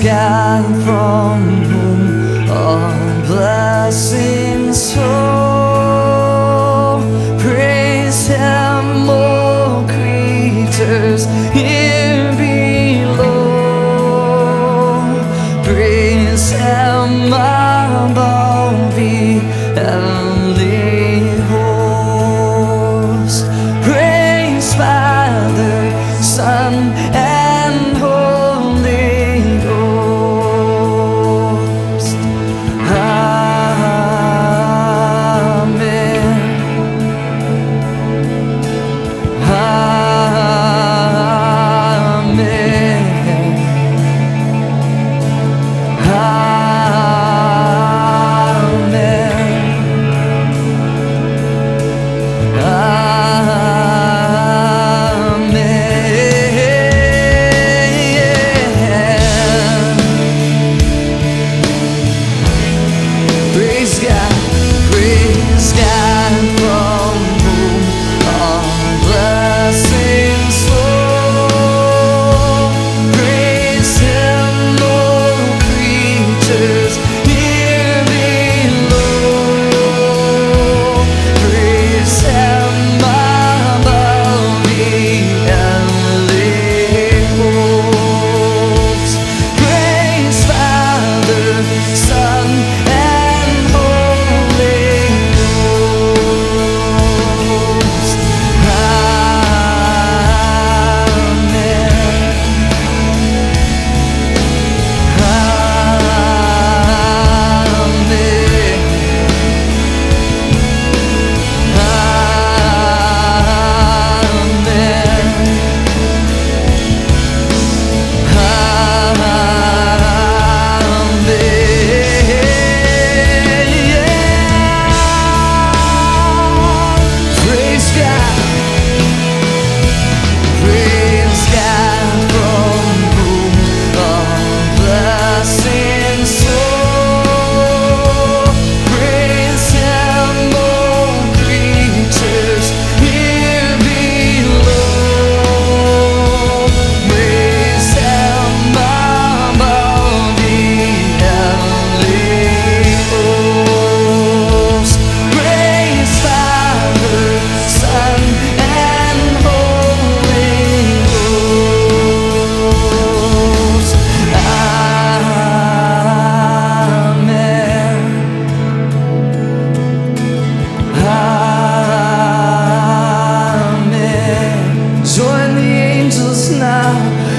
sky from whom all blessings flow. Praise Him, all creatures. now.